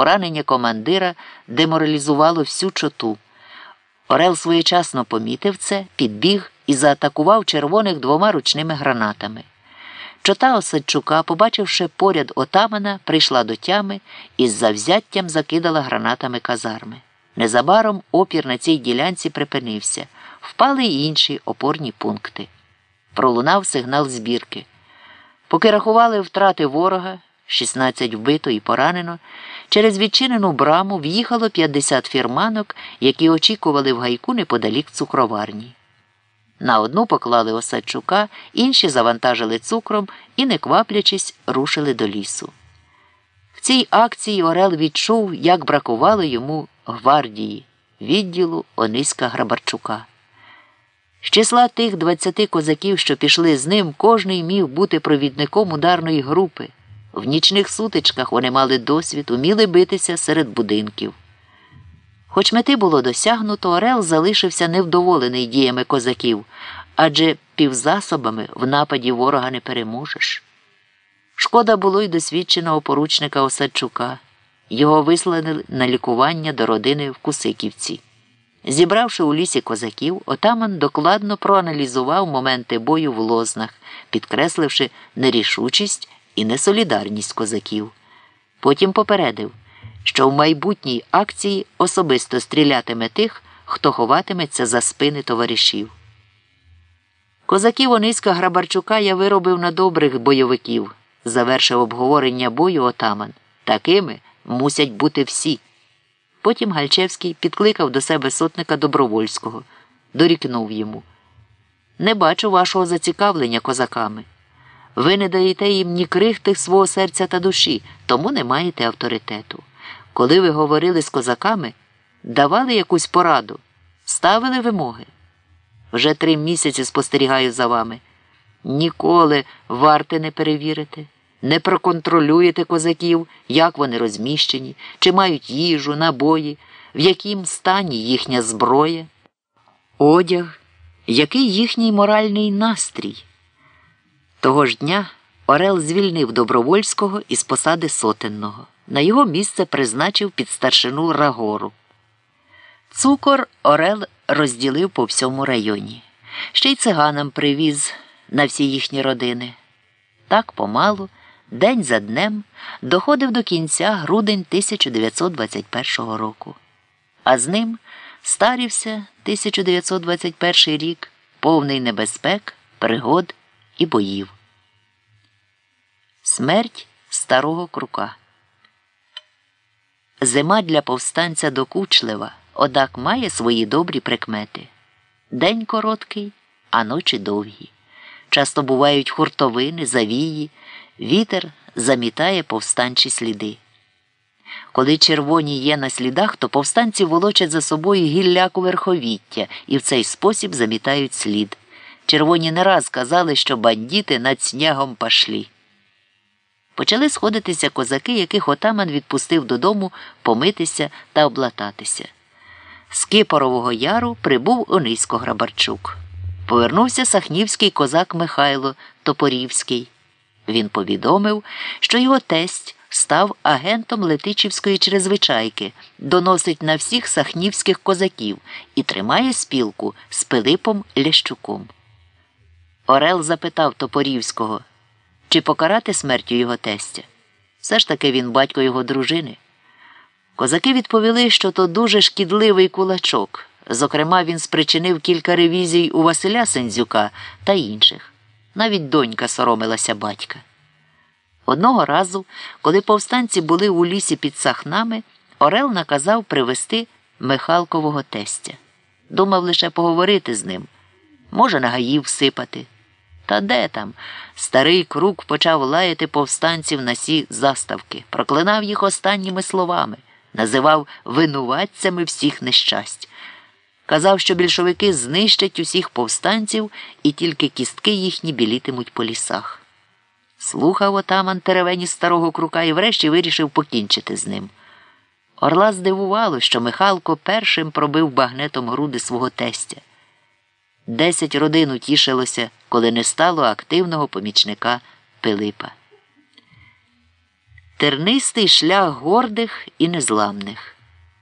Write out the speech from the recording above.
Поранення командира деморалізувало всю чоту. Орел своєчасно помітив це, підбіг і заатакував червоних двома ручними гранатами. Чота Осадчука, побачивши поряд отамана, прийшла до тями і з завзяттям закидала гранатами казарми. Незабаром опір на цій ділянці припинився, впали й інші опорні пункти. Пролунав сигнал збірки. Поки рахували втрати ворога, 16 вбито і поранено, через відчинену браму в'їхало 50 фірманок, які очікували в гайку неподалік цукроварні. На одну поклали Осадчука, інші завантажили цукром і, не кваплячись, рушили до лісу. В цій акції Орел відчув, як бракувало йому гвардії, відділу Ониська Грабарчука. З числа тих 20 козаків, що пішли з ним, кожний міг бути провідником ударної групи. В нічних сутичках вони мали досвід, уміли битися серед будинків. Хоч мети було досягнуто, Орел залишився невдоволений діями козаків, адже півзасобами в нападі ворога не переможеш. Шкода було й досвідченого поручника Осадчука. Його вислали на лікування до родини в Кусиківці. Зібравши у лісі козаків, отаман докладно проаналізував моменти бою в лознах, підкресливши нерішучість і несолідарність козаків. Потім попередив, що в майбутній акції особисто стрілятиме тих, хто ховатиметься за спини товаришів. Козаків Ониська Грабарчука я виробив на добрих бойовиків, завершив обговорення бою отаман. Такими мусять бути всі. Потім Гальчевський підкликав до себе сотника Добровольського, дорікнув йому. Не бачу вашого зацікавлення козаками. Ви не даєте їм ні крихти свого серця та душі, тому не маєте авторитету. Коли ви говорили з козаками, давали якусь пораду, ставили вимоги. Вже три місяці спостерігаю за вами. Ніколи варти не перевірите, не проконтролюєте козаків, як вони розміщені, чи мають їжу, набої, в яким стані їхня зброя, одяг, який їхній моральний настрій. Того ж дня Орел звільнив Добровольського із посади сотенного. На його місце призначив під старшину Рагору. Цукор Орел розділив по всьому районі. Ще й циганам привіз на всі їхні родини. Так помалу, день за днем, доходив до кінця грудень 1921 року. А з ним старівся 1921 рік, повний небезпек, пригод і боїв. Смерть старого крука. Зима для повстанця докучлива, одак має свої добрі прикмети. День короткий, а ночі довгі. Часто бувають хуртовини, завії, вітер замітає повстанчі сліди. Коли червоні є на слідах, то повстанці волочать за собою гілляку верховіття і в цей спосіб замітають слід. Червоні не раз казали, що бандіти над снягом пашлі. Почали сходитися козаки, яких отаман відпустив додому помитися та облататися. З Кипорового яру прибув Онисько Грабарчук. Повернувся сахнівський козак Михайло Топорівський. Він повідомив, що його тесть став агентом Летичівської чрезвичайки, доносить на всіх сахнівських козаків і тримає спілку з Пилипом Лящуком. Орел запитав Топорівського, чи покарати смертю його тестя. Все ж таки він батько його дружини. Козаки відповіли, що то дуже шкідливий кулачок. Зокрема, він спричинив кілька ревізій у Василя Сензюка та інших. Навіть донька соромилася батька. Одного разу, коли повстанці були у лісі під сахнами, Орел наказав привезти Михалкового тестя. Думав лише поговорити з ним. Може, на гаїв всипати. Та де там? Старий крук почав лаяти повстанців на сі заставки, проклинав їх останніми словами, називав винуватцями всіх нещасть. Казав, що більшовики знищать усіх повстанців і тільки кістки їхні білітимуть по лісах. Слухав отаман теревені старого крука і врешті вирішив покінчити з ним. Орла здивувало, що Михалко першим пробив багнетом груди свого тестя. Десять родин утішилося, коли не стало активного помічника Пилипа. тернистий шлях гордих і незламних.